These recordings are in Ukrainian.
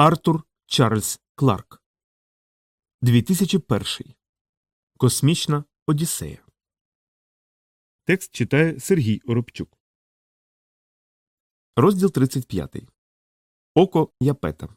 Артур Чарльз Кларк 2001 Космічна Одіссея. Текст читає Сергій Оробчук. Розділ 35. Око Япета.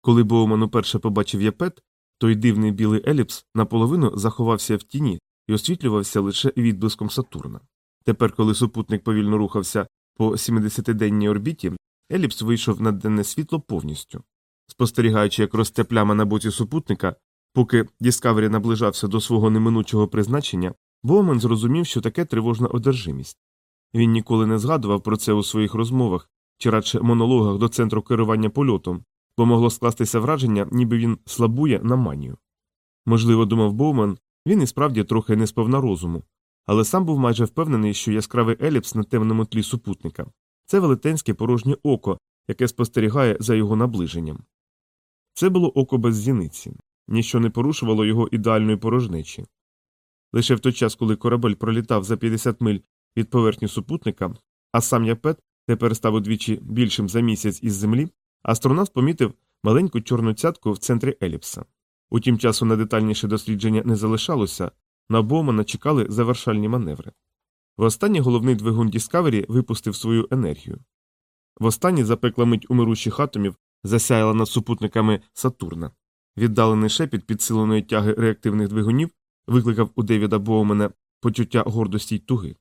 Коли Боуман уперше побачив япет, той дивний білий еліпс наполовину заховався в тіні і освітлювався лише відблиском Сатурна. Тепер, коли супутник повільно рухався по 70-денній орбіті, еліпс вийшов на денне світло повністю. Спостерігаючи, як росте пляма на боці супутника, поки Діскавері наближався до свого неминучого призначення, Боумен зрозумів, що таке тривожна одержимість. Він ніколи не згадував про це у своїх розмовах чи радше монологах до центру керування польотом, бо могло скластися враження, ніби він слабує на манію. Можливо, думав Боуман, він і справді трохи не сповна розуму, але сам був майже впевнений, що яскравий еліпс на темному тлі супутника це велетенське порожнє око, яке спостерігає за його наближенням. Це було око без зіниці, ніщо не порушувало його ідеальної порожнечі. Лише в той час, коли корабель пролітав за 50 миль від поверхні супутника, а сам Япет тепер став удвічі більшим за місяць із землі, астронавт помітив маленьку чорну цятку в центрі еліпса. Утім часу на детальніше дослідження не залишалося, на Боумана чекали завершальні маневри. Востаннє головний двигун Діскавері випустив свою енергію. Востаннє запекла мить умирущих атомів засяяла над супутниками Сатурна. Віддалений шепіт підсиленої тяги реактивних двигунів викликав у Девіда Боумена почуття гордості й туги.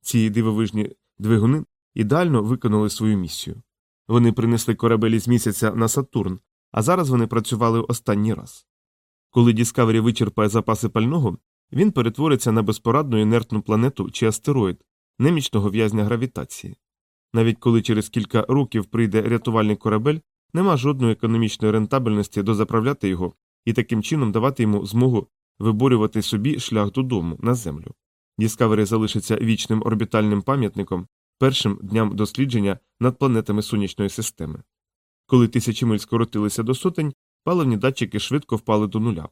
Ці дивовижні двигуни ідеально виконали свою місію. Вони принесли корабелі з місяця на Сатурн, а зараз вони працювали останній раз. Коли Діскавері вичерпає запаси пального, він перетвориться на безпорадну інертну планету чи астероїд, немічного в'язня гравітації. Навіть коли через кілька років прийде рятувальний корабель, нема жодної економічної рентабельності дозаправляти його і таким чином давати йому змогу виборювати собі шлях додому на землю. Діскавері залишиться вічним орбітальним пам'ятником першим дням дослідження над планетами сонячної системи. Коли тисячі миль скоротилися до сотень, паливні датчики швидко впали до нуля.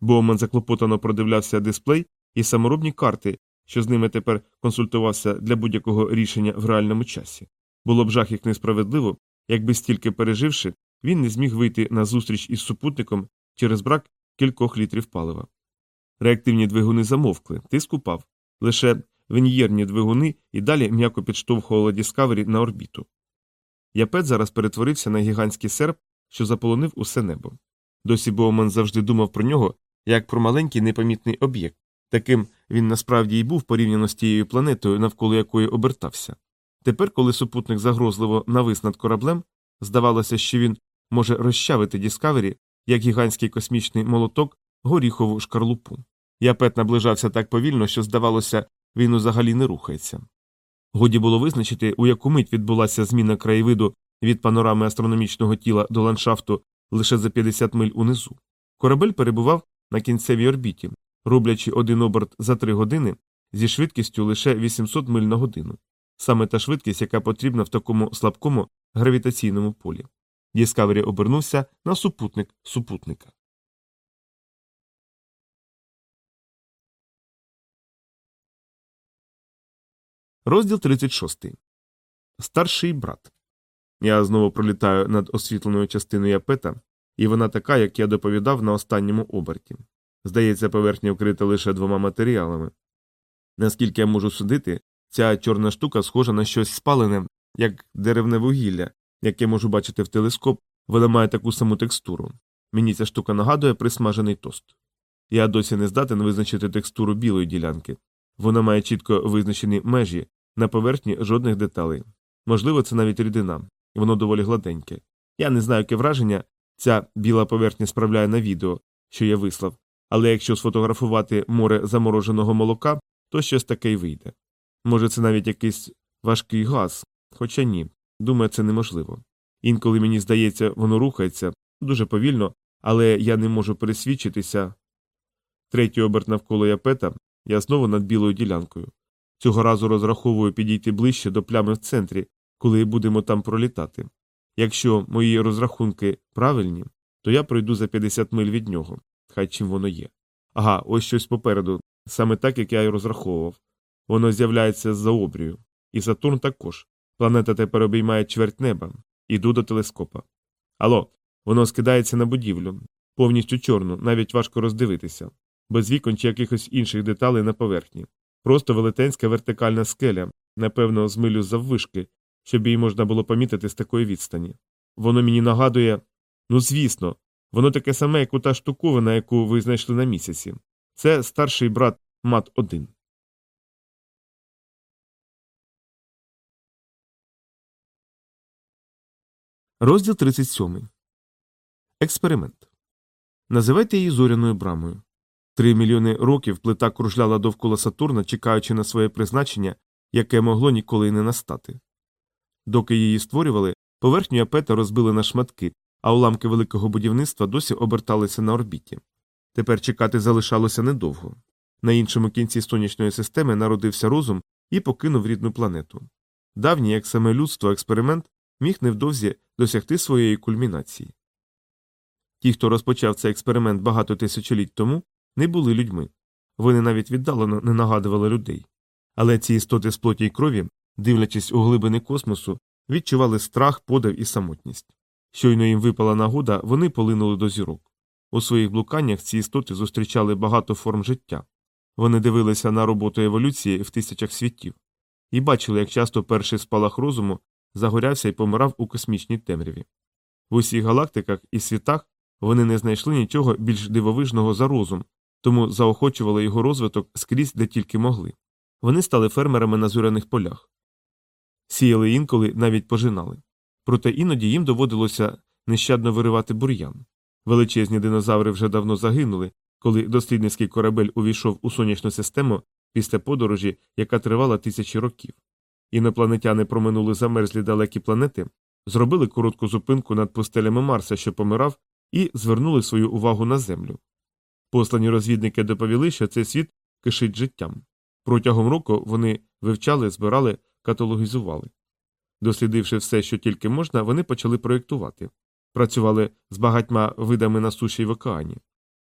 Боуман заклопотано продивлявся дисплей і саморобні карти, що з ними тепер консультувався для будь-якого рішення в реальному часі. Було б жах як несправедливо, якби стільки переживши, він не зміг вийти на зустріч із супутником через брак кількох літрів палива. Реактивні двигуни замовкли, тиск упав. Лише веньєрні двигуни і далі м'яко підштовхували Діскавері на орбіту. Япет зараз перетворився на гігантський серп, що заполонив усе небо. Досі Боуман завжди думав про нього як про маленький непомітний об'єкт, таким він насправді й був порівняно з тією планетою, навколо якої обертався. Тепер, коли супутник загрозливо навис над кораблем, здавалося, що він може розчавити Діскавері, як гігантський космічний молоток горіхову шкарлупу. Япет наближався так повільно, що, здавалося, він взагалі не рухається. Годі було визначити, у яку мить відбулася зміна краєвиду від панорами астрономічного тіла до ландшафту лише за 50 миль унизу. Корабель перебував на кінцевій орбіті, роблячи один оберт за три години зі швидкістю лише 800 миль на годину саме та швидкість, яка потрібна в такому слабкому гравітаційному полі. Діскавері обернувся на супутник супутника. Розділ 36. Старший брат. Я знову пролітаю над освітленою частиною япета, і вона така, як я доповідав на останньому оберті. Здається, поверхня вкрита лише двома матеріалами. Наскільки я можу судити, Ця чорна штука схожа на щось спалене, як деревне вугілля, яке можу бачити в телескоп, вона має таку саму текстуру. Мені ця штука нагадує присмажений тост. Я досі не здатен визначити текстуру білої ділянки. Вона має чітко визначені межі, на поверхні жодних деталей. Можливо, це навіть рідина, воно доволі гладеньке. Я не знаю, яке враження ця біла поверхня справляє на відео, що я вислав, але якщо сфотографувати море замороженого молока, то щось таке й вийде. Може, це навіть якийсь важкий газ, хоча ні, думаю, це неможливо. Інколи мені здається, воно рухається дуже повільно, але я не можу пересвідчитися. Третій оберт навколо япета я знову над білою ділянкою. Цього разу розраховую підійти ближче до плями в центрі, коли будемо там пролітати. Якщо мої розрахунки правильні, то я пройду за 50 миль від нього, хай чим воно є. Ага, ось щось попереду, саме так, як я й розраховував. Воно з'являється з-за обрію. І Сатурн також. Планета тепер обіймає чверть неба. Іду до телескопа. Алло, воно скидається на будівлю, повністю чорну, навіть важко роздивитися, без вікон чи якихось інших деталей на поверхні. Просто велетенська вертикальна скеля, напевно, з милю заввишки, щоб її можна було помітити з такої відстані. Воно мені нагадує. Ну, звісно, воно таке саме, як у та штуковина, яку ви знайшли на місяці. Це старший брат Мат 1 Розділ 37. Експеримент. Називайте її зоряною брамою. Три мільйони років плита кружляла довкола Сатурна, чекаючи на своє призначення, яке могло ніколи й не настати. Доки її створювали, поверхню апета розбили на шматки, а уламки великого будівництва досі оберталися на орбіті. Тепер чекати залишалося недовго. На іншому кінці сонячної системи народився розум і покинув рідну планету. Давній, як саме людство, експеримент міг невдовзі досягти своєї кульмінації. Ті, хто розпочав цей експеримент багато тисячоліть тому, не були людьми. Вони навіть віддалено не нагадували людей. Але ці істоти з плоті й крові, дивлячись у глибини космосу, відчували страх, подив і самотність. Щойно їм випала нагода, вони полинули до зірок. У своїх блуканнях ці істоти зустрічали багато форм життя. Вони дивилися на роботу еволюції в тисячах світів і бачили, як часто перший спалах розуму загорявся і помирав у космічній темряві. В усіх галактиках і світах вони не знайшли нічого більш дивовижного за розум, тому заохочували його розвиток скрізь, де тільки могли. Вони стали фермерами на зоряних полях, сіяли інколи навіть пожинали. Проте іноді їм доводилося нещадно виривати бур'ян. Величезні динозаври вже давно загинули, коли дослідницький корабель увійшов у сонячну систему після подорожі, яка тривала тисячі років. Інопланетяни проминули замерзлі далекі планети, зробили коротку зупинку над пустелями Марса, що помирав, і звернули свою увагу на Землю. Послані розвідники доповіли, що цей світ кишить життям. Протягом року вони вивчали, збирали, каталогізували. Дослідивши все, що тільки можна, вони почали проєктувати, працювали з багатьма видами на суші й в океані.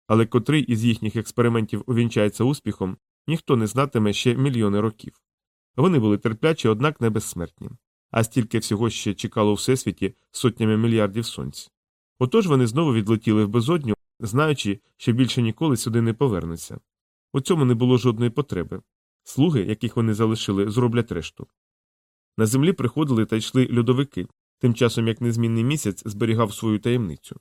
Але котрий із їхніх експериментів увінчається успіхом, ніхто не знатиме ще мільйони років. Вони були терплячі, однак не безсмертні, а стільки всього ще чекало у всесвіті сотнями мільярдів сонць. Отож вони знову відлетіли в безодню, знаючи, що більше ніколи сюди не повернуться. У цьому не було жодної потреби. Слуги, яких вони залишили, зроблять решту. На землі приходили та йшли льодовики, тим часом як незмінний місяць зберігав свою таємницю.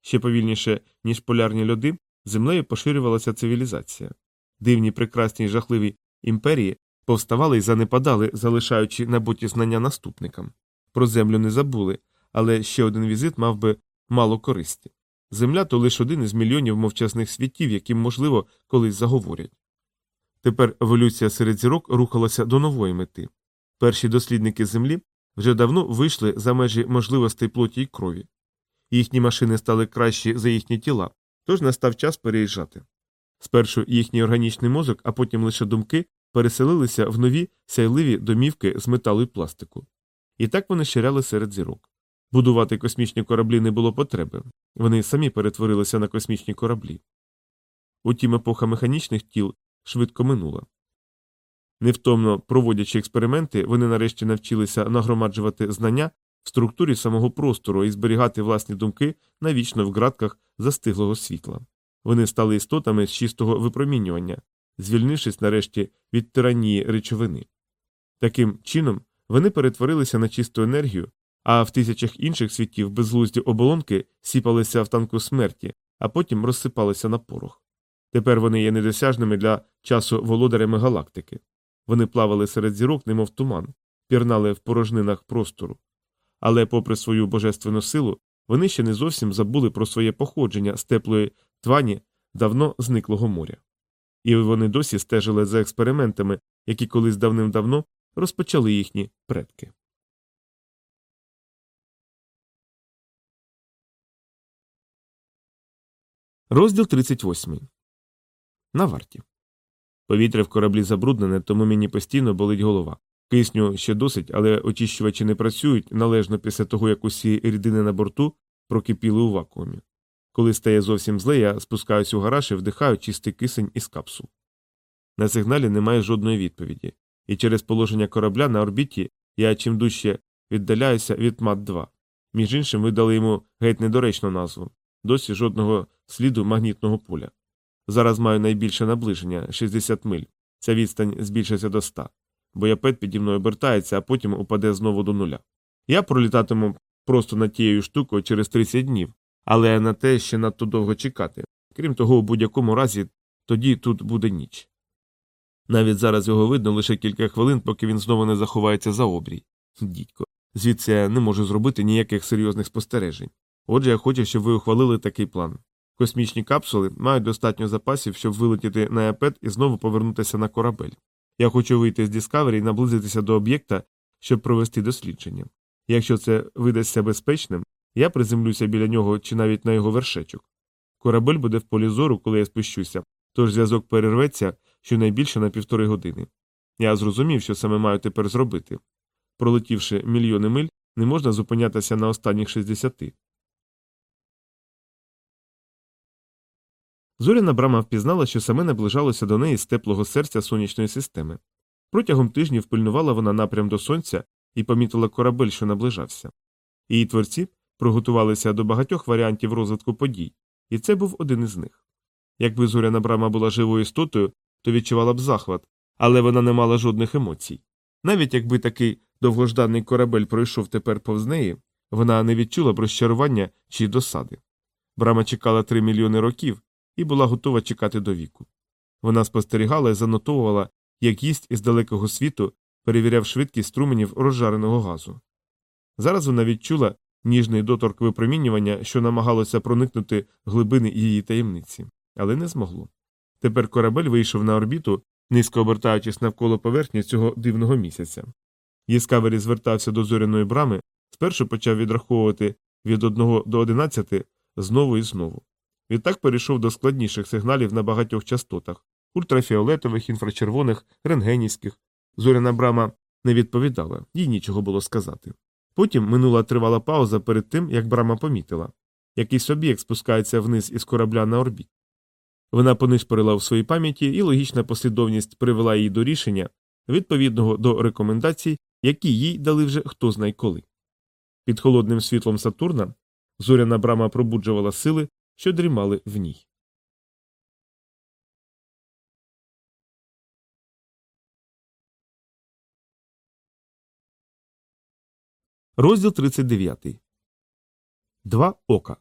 Ще повільніше, ніж полярні льоди, землею поширювалася цивілізація. Дивні, прекрасні й жахливі імперії повставали й занепадали, залишаючи набуті знання наступникам. Про землю не забули, але ще один візит мав би мало користі. Земля то лише один із мільйонів мовчазних світів, яким, можливо, колись заговорять. Тепер еволюція серед зірок рухалася до нової мети. Перші дослідники Землі вже давно вийшли за межі можливостей плоті й крові. Їхні машини стали кращі за їхні тіла, тож настав час переїжджати. Спершу їхній органічний мозок, а потім лише думки переселилися в нові сяйливі домівки з металу і пластику. І так вони ширяли серед зірок. Будувати космічні кораблі не було потреби, вони самі перетворилися на космічні кораблі. Утім, епоха механічних тіл швидко минула. Невтомно проводячи експерименти, вони нарешті навчилися нагромаджувати знання в структурі самого простору і зберігати власні думки навічно в ґратках застиглого світла. Вони стали істотами з чистого випромінювання, звільнившись нарешті від тиранії речовини. Таким чином вони перетворилися на чисту енергію, а в тисячах інших світів безглузді оболонки сіпалися в танку смерті, а потім розсипалися на порох. Тепер вони є недосяжними для часу володарями галактики. Вони плавали серед зірок, немов туман, пірнали в порожнинах простору. Але, попри свою божественну силу, вони ще не зовсім забули про своє походження з теплої твані давно зниклого моря. І вони досі стежили за експериментами, які колись давним-давно розпочали їхні предки. Розділ 38. На варті. Повітря в кораблі забруднене, тому мені постійно болить голова. Кисню ще досить, але очищувачі не працюють належно після того, як усі рідини на борту прокипіли у вакуумі. Коли стає зовсім зле, я спускаюсь у гараж і вдихаю чистий кисень із капсул. На сигналі немає жодної відповіді, і через положення корабля на орбіті я чим дужче віддаляюся від мат 2. Між іншим, ви дали йому геть недоречну назву досі жодного сліду магнітного поля. Зараз маю найбільше наближення 60 миль. Ця відстань збільшиться до 100. Бояпет піді мною обертається, а потім упаде знову до нуля. Я пролітатиму просто над тією штукою через 30 днів, але на те ще надто довго чекати. Крім того, у будь-якому разі тоді тут буде ніч. Навіть зараз його видно лише кілька хвилин, поки він знову не заховається за обрій. Дідько, звідси я не можу зробити ніяких серйозних спостережень. Отже, я хочу, щоб ви ухвалили такий план. Космічні капсули мають достатньо запасів, щоб вилетіти на епет і знову повернутися на корабель. Я хочу вийти з Discovery і наблизитися до об'єкта, щоб провести дослідження. Якщо це видасться безпечним, я приземлюся біля нього чи навіть на його вершечок. Корабель буде в полі зору, коли я спущуся, тож зв'язок перерветься щонайбільше на півтори години. Я зрозумів, що саме маю тепер зробити. Пролетівши мільйони миль, не можна зупинятися на останніх 60. Зоряна брама впізнала, що саме наближалося до неї з теплого серця сонячної системи. Протягом тижнів пильнувала вона напрям до сонця і помітила корабель, що наближався. Її творці приготувалися до багатьох варіантів розвитку подій, і це був один із них. Якби зоряна брама була живою істотою, то відчувала б захват, але вона не мала жодних емоцій. Навіть якби такий довгожданий корабель пройшов тепер повз неї, вона не відчула б розчарування чи досади. Брама чекала три мільйони років і була готова чекати до віку. Вона спостерігала і занотовувала, як гість із далекого світу перевіряв швидкість струменів розжареного газу. Зараз вона відчула ніжний доторк випромінювання, що намагалося проникнути глибини її таємниці, але не змогло. Тепер корабель вийшов на орбіту, низько обертаючись навколо поверхні цього дивного місяця. Єскавері звертався до зоряної брами, спершу почав відраховувати від 1 до 11 знову і знову. Відтак перейшов до складніших сигналів на багатьох частотах ультрафіолетових, інфрачервоних, рентгенівських. Зоряна брама не відповідала, їй нічого було сказати. Потім минула тривала пауза перед тим, як брама помітила. Якийсь об'єкт спускається вниз із корабля на орбіт. Вона понишпорила в своїй пам'яті, і логічна послідовність привела її до рішення, відповідного до рекомендацій, які їй дали вже хто знає коли. Під холодним світлом Сатурна зоряна брама пробуджувала сили, що дрімали в ній. Розділ 39. Два ока.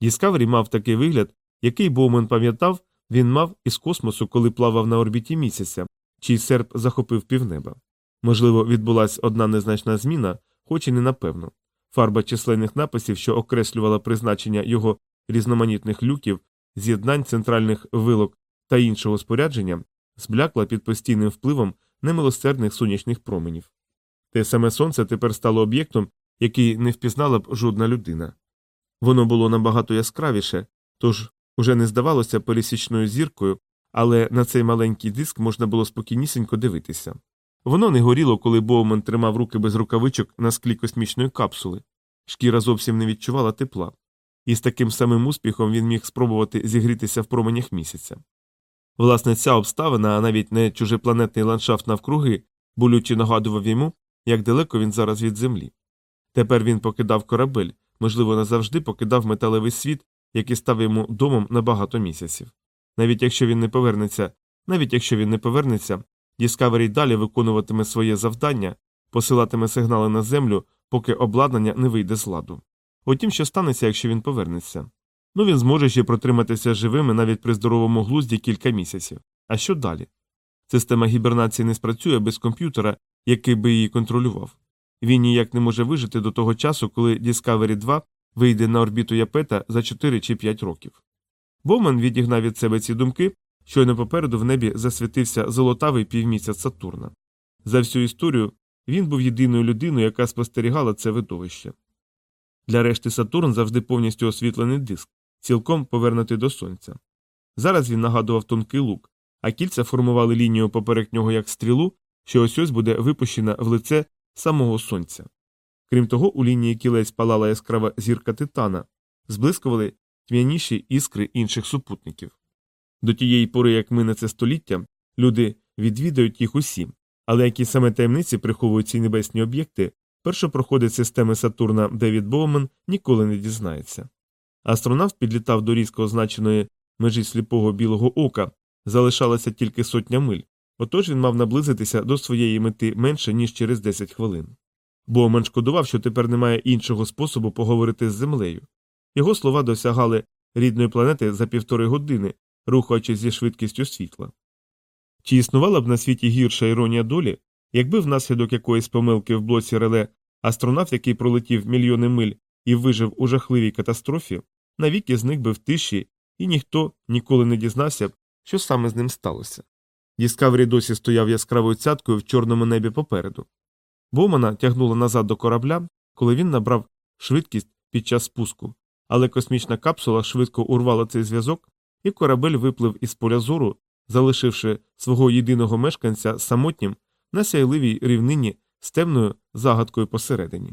Діскавері мав такий вигляд, який Боумен пам'ятав, він мав із космосу, коли плавав на орбіті місяця, чий серп захопив півнеба. Можливо, відбулася одна незначна зміна, хоч і не напевно. Фарба численних написів, що окреслювала призначення його різноманітних люків, з'єднань центральних вилок та іншого спорядження, зблякла під постійним впливом немилосердних сонячних променів. Те саме сонце тепер стало об'єктом, який не впізнала б жодна людина. Воно було набагато яскравіше, тож уже не здавалося пересічною зіркою, але на цей маленький диск можна було спокійнісінько дивитися. Воно не горіло, коли Боуман тримав руки без рукавичок на склі космічної капсули, шкіра зовсім не відчувала тепла, і з таким самим успіхом він міг спробувати зігрітися в променях місяця. Власне, ця обставина, а навіть не чужепланетний ландшафт навкруги, болюче нагадував йому, як далеко він зараз від землі. Тепер він покидав корабель, можливо, назавжди покидав металевий світ, який став йому домом на багато місяців. Навіть якщо він не повернеться, навіть якщо він не повернеться, Діскавері далі виконуватиме своє завдання, посилатиме сигнали на землю, поки обладнання не вийде з ладу. Утім, що станеться, якщо він повернеться? Ну він зможе ще протриматися живими навіть при здоровому глузді кілька місяців. А що далі? Система гібернації не спрацює без комп'ютера, який би її контролював. Він ніяк не може вижити до того часу, коли Discovery 2 вийде на орбіту Япета за 4 чи 5 років. Бовман відігнав від себе ці думки, щойно попереду в небі засвітився золотавий півмісяць Сатурна. За всю історію він був єдиною людиною, яка спостерігала це видовище. Для решти Сатурн завжди повністю освітлений диск, цілком повернутий до сонця. Зараз він нагадував тонкий лук, а кільця формували лінію поперек нього як стрілу, що ось ось буде випущена в лице самого сонця. Крім того, у лінії кілець палала яскрава зірка титана, зблискували тьмяніші іскри інших супутників. До тієї пори, як мине це століття, люди відвідають їх усі, але які саме таємниці приховують ці небесні об'єкти, першопроходець системи Сатурна Девід Боумен ніколи не дізнається. Астронавт підлітав до різко означеної межі сліпого білого ока, залишалася тільки сотня миль, отож він мав наблизитися до своєї мети менше, ніж через 10 хвилин. Боумен шкодував, що тепер немає іншого способу поговорити з землею. Його слова досягали рідної планети за півтори години, рухаючись зі швидкістю світла. Чи існувала б на світі гірша іронія долі, якби внаслідок якоїсь помилки в блоці реле астронавт, який пролетів мільйони миль і вижив у жахливій катастрофі, навіки зник би в тиші, і ніхто ніколи не дізнався б, що саме з ним сталося. Діскавері досі стояв яскравою цяткою в чорному небі попереду. Боумана тягнула назад до корабля, коли він набрав швидкість під час спуску, але космічна капсула швидко урвала цей зв'язок, і корабель виплив із поля зору, залишивши свого єдиного мешканця самотнім на сяйливій рівнині з темною загадкою посередині.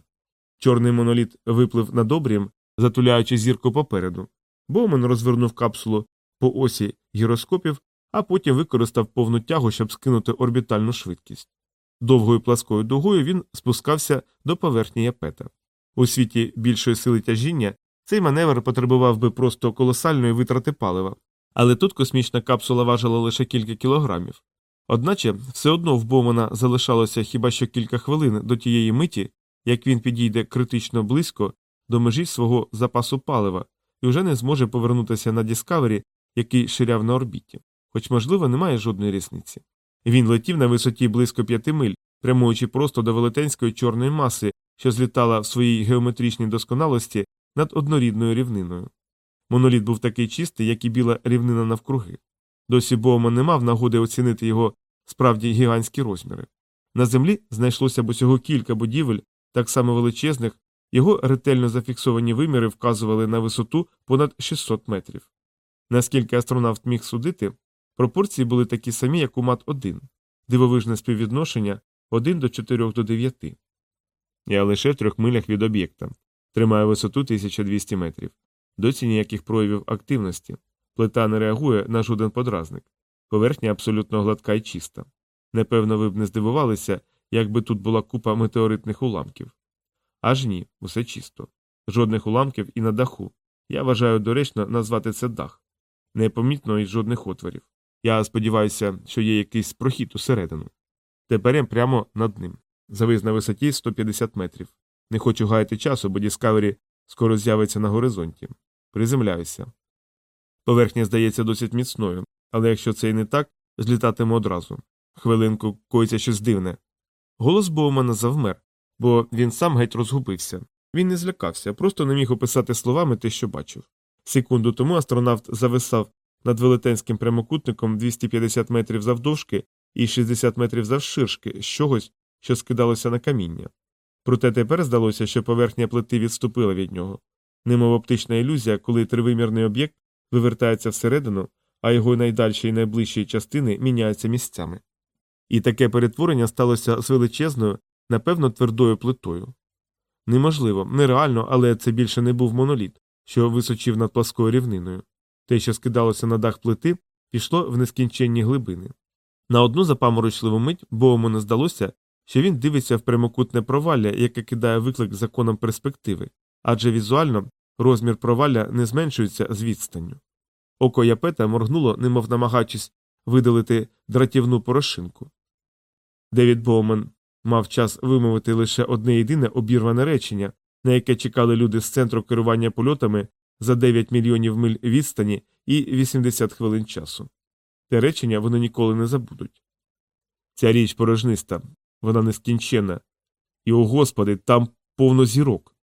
Чорний моноліт виплив над обрієм, затуляючи зірку попереду. Боумен розвернув капсулу по осі гіроскопів, а потім використав повну тягу, щоб скинути орбітальну швидкість. Довгою пласкою дугою він спускався до поверхні япета. У світі більшої сили тяжіння цей маневр потребував би просто колосальної витрати палива, але тут космічна капсула важила лише кілька кілограмів. Одначе все одно в Боумана залишалося хіба що кілька хвилин до тієї миті, як він підійде критично близько до межі свого запасу палива і вже не зможе повернутися на Діскавері, який ширяв на орбіті, хоч, можливо, немає жодної різниці. Він летів на висоті близько п'яти миль, прямуючи просто до велетенської чорної маси, що злітала в своїй геометричній досконалості над однорідною рівниною. Моноліт був такий чистий, як і біла рівнина навкруги. Досі Боуман не мав нагоди оцінити його справді гігантські розміри. На землі знайшлося б усього кілька будівель, так само величезних, його ретельно зафіксовані виміри вказували на висоту понад 600 метрів. Наскільки астронавт міг судити, пропорції були такі самі, як у мат 1 дивовижне співвідношення 1 до 4 до 9. Я лише в трьох милях від об'єкта, тримаю висоту 1200 метрів. Досі ніяких проявів активності. Плита не реагує на жоден подразник. Поверхня абсолютно гладка і чиста. Непевно, ви б не здивувалися, якби тут була купа метеоритних уламків. Аж ні, усе чисто. Жодних уламків і на даху. Я вважаю доречно назвати це дах. Непомітно і жодних отворів. Я сподіваюся, що є якийсь прохід усередину. Тепер я прямо над ним. Завис на висоті 150 метрів. Не хочу гаяти часу, бо Діскавері скоро з'явиться на горизонті. Приземляюся. Поверхня здається досить міцною, але якщо це і не так, злітатиму одразу. Хвилинку коїться щось дивне. Голос Боумана завмер, бо він сам геть розгубився. Він не злякався, просто не міг описати словами те, що бачив. Секунду тому астронавт зависав над велетенським прямокутником 250 метрів завдовжки і 60 метрів завширшки з чогось, що скидалося на каміння. Проте тепер здалося, що поверхня плити відступила від нього. Немов оптична ілюзія, коли тривимірний об'єкт вивертається всередину, а його найдальші і найближчі частини міняються місцями. І таке перетворення сталося з величезною, напевно, твердою плитою. Неможливо, нереально, але це більше не був моноліт, що височив над пласкою рівниною. Те, що скидалося на дах плити, пішло в нескінченні глибини. На одну запаморочливу мить Боуману здалося, що він дивиться в прямокутне провалля, яке кидає виклик законам перспективи, адже візуально розмір провалля не зменшується з відстанню. Око япета моргнуло, немов намагаючись видалити дратівну порошинку. Девід Боуман мав час вимовити лише одне єдине обірване речення, на яке чекали люди з центру керування польотами за 9 мільйонів миль відстані і 80 хвилин часу. Те речення вони ніколи не забудуть. Ця річ порожниста, вона нескінчена. І, о господи, там повно зірок.